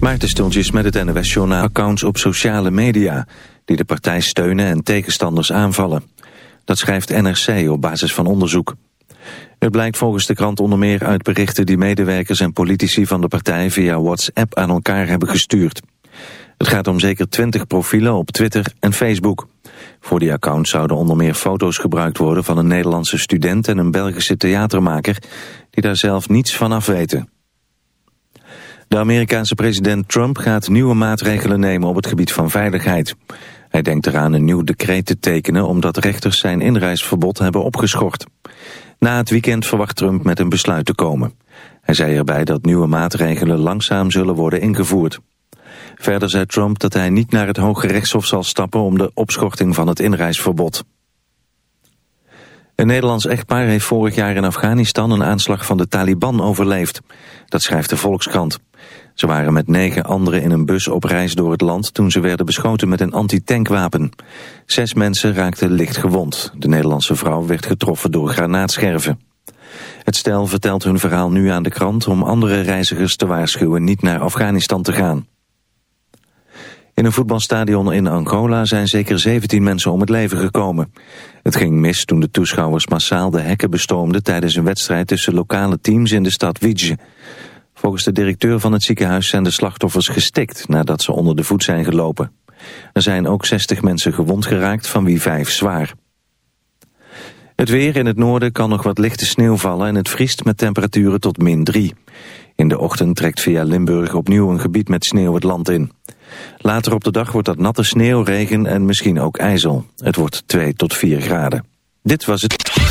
Maarten Stultjes met het NOS Journaal accounts op sociale media... die de partij steunen en tegenstanders aanvallen. Dat schrijft NRC op basis van onderzoek. Het blijkt volgens de krant onder meer uit berichten... die medewerkers en politici van de partij via WhatsApp aan elkaar hebben gestuurd. Het gaat om zeker 20 profielen op Twitter en Facebook. Voor die accounts zouden onder meer foto's gebruikt worden... van een Nederlandse student en een Belgische theatermaker... die daar zelf niets van af weten. De Amerikaanse president Trump gaat nieuwe maatregelen nemen op het gebied van veiligheid. Hij denkt eraan een nieuw decreet te tekenen omdat rechters zijn inreisverbod hebben opgeschort. Na het weekend verwacht Trump met een besluit te komen. Hij zei erbij dat nieuwe maatregelen langzaam zullen worden ingevoerd. Verder zei Trump dat hij niet naar het Hoge Rechtshof zal stappen om de opschorting van het inreisverbod. Een Nederlands echtpaar heeft vorig jaar in Afghanistan een aanslag van de Taliban overleefd. Dat schrijft de Volkskrant. Ze waren met negen anderen in een bus op reis door het land toen ze werden beschoten met een antitankwapen. Zes mensen raakten licht gewond. De Nederlandse vrouw werd getroffen door granaatscherven. Het stel vertelt hun verhaal nu aan de krant om andere reizigers te waarschuwen niet naar Afghanistan te gaan. In een voetbalstadion in Angola zijn zeker 17 mensen om het leven gekomen. Het ging mis toen de toeschouwers massaal de hekken bestoomden tijdens een wedstrijd tussen lokale teams in de stad Widje. Volgens de directeur van het ziekenhuis zijn de slachtoffers gestikt nadat ze onder de voet zijn gelopen. Er zijn ook 60 mensen gewond geraakt, van wie vijf zwaar. Het weer in het noorden kan nog wat lichte sneeuw vallen en het vriest met temperaturen tot min 3. In de ochtend trekt via Limburg opnieuw een gebied met sneeuw het land in. Later op de dag wordt dat natte sneeuw, regen en misschien ook ijzel. Het wordt 2 tot 4 graden. Dit was het.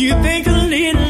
You think a little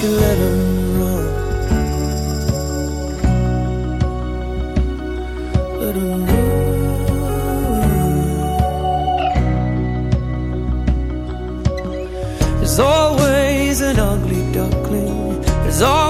can let them run. Let them run. There's always an ugly duckling. There's always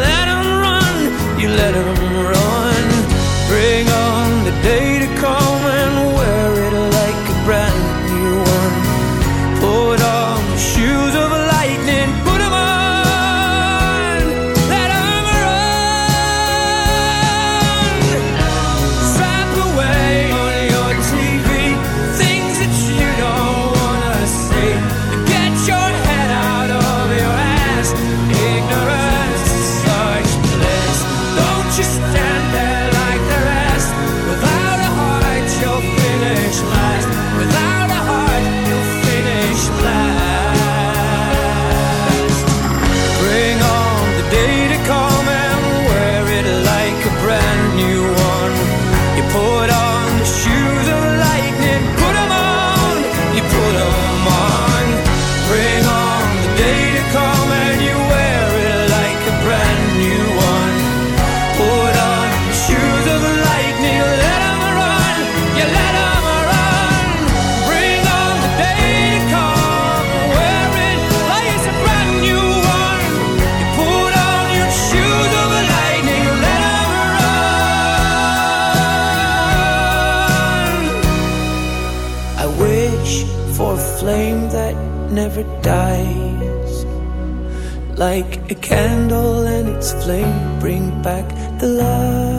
like a candle and its flame bring back the light.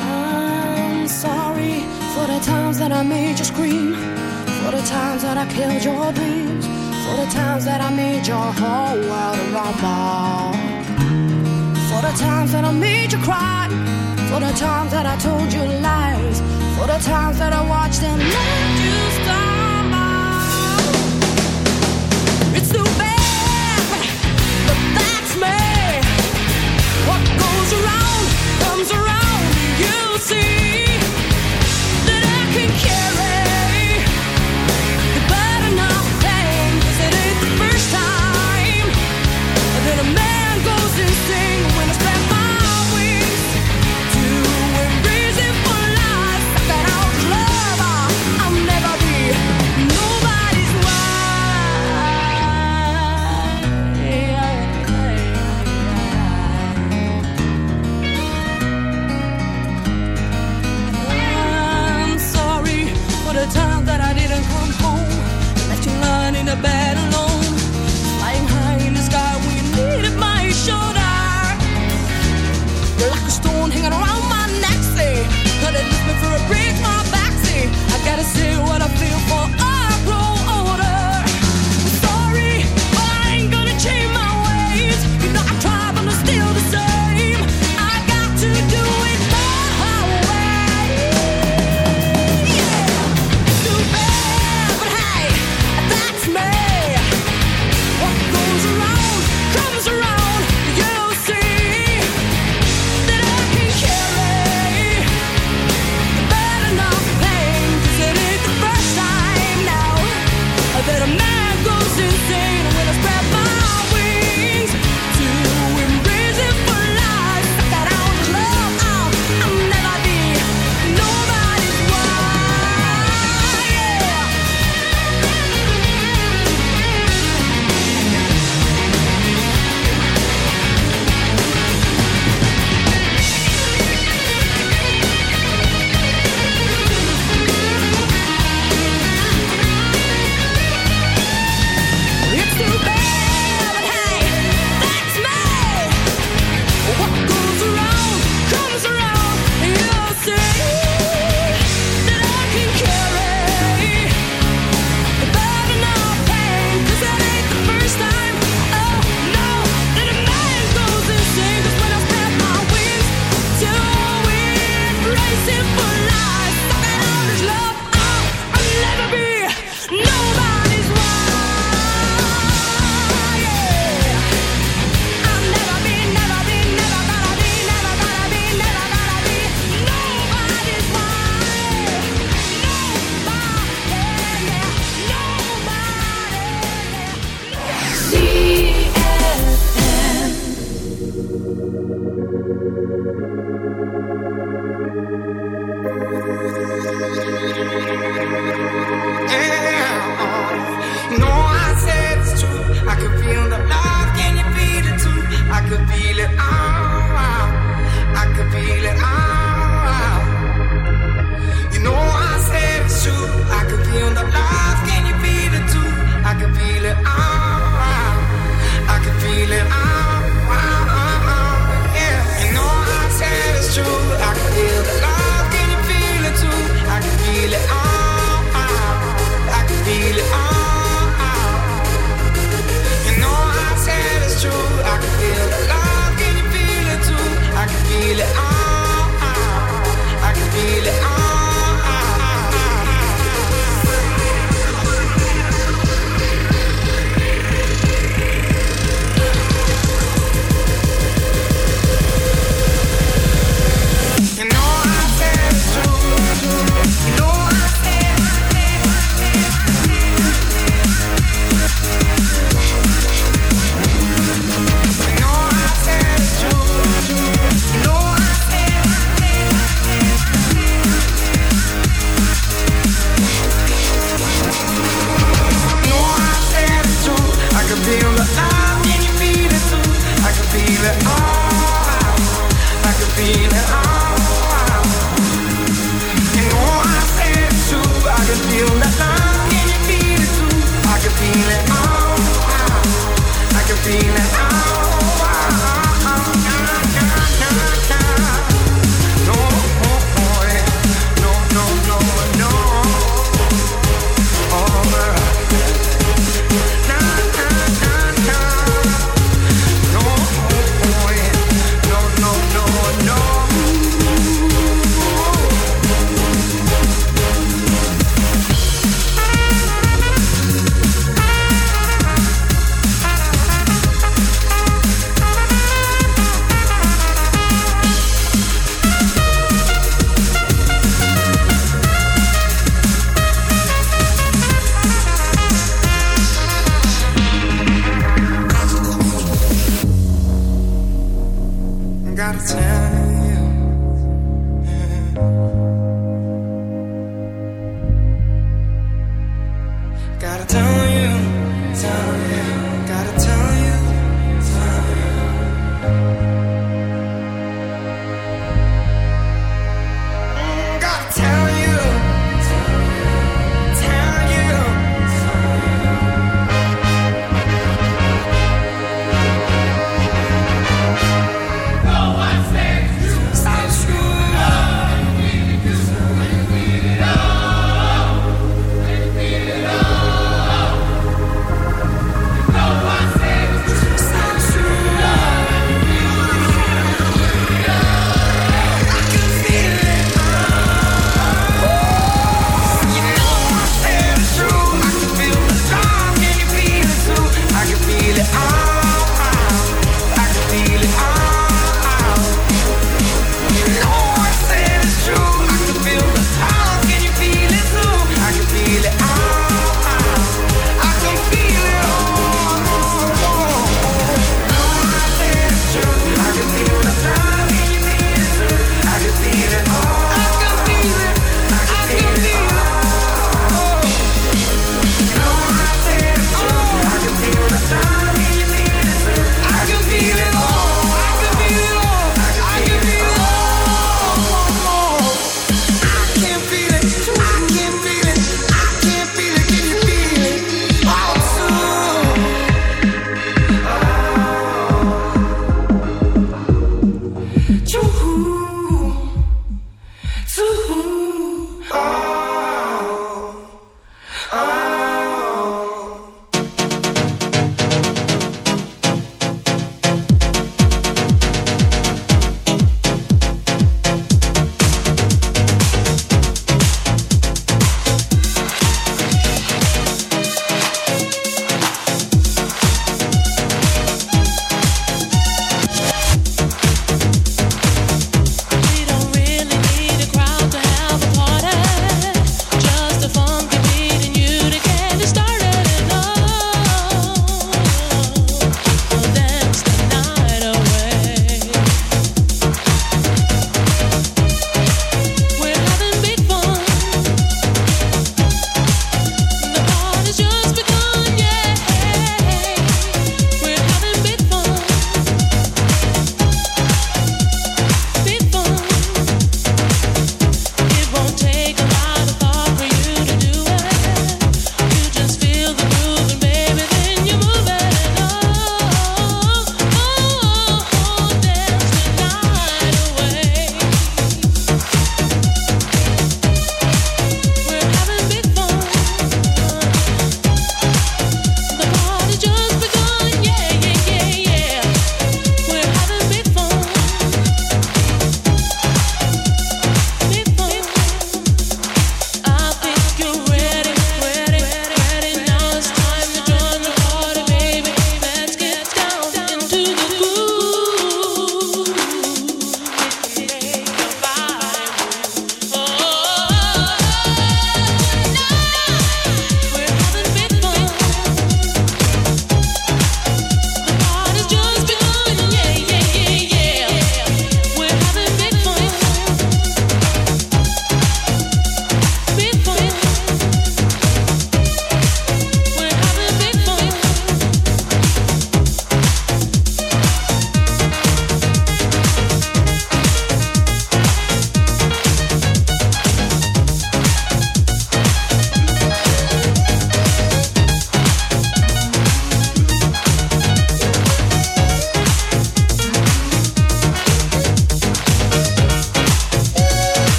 I'm sorry for the times that I made you scream for the times that I killed your dreams for the times that I made your whole world a rumble for the times that I made you cry. For the times that I told you lies, for the times that I watched and let you stumble. It's too bad, but that's me. What goes around comes around. You'll see that I can carry.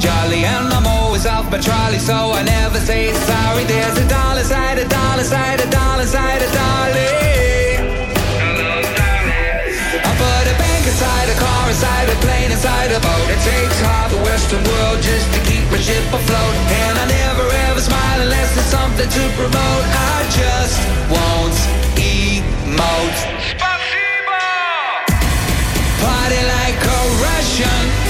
Jolly. And I'm always off my trolley, so I never say sorry. There's a dollar side, a dollar side, a dollar side, a dolly. I put a bank inside a car, inside a plane, inside a boat. It takes half the Western world just to keep my ship afloat. And I never ever smile unless there's something to promote. I just won't emote. Party like a Russian.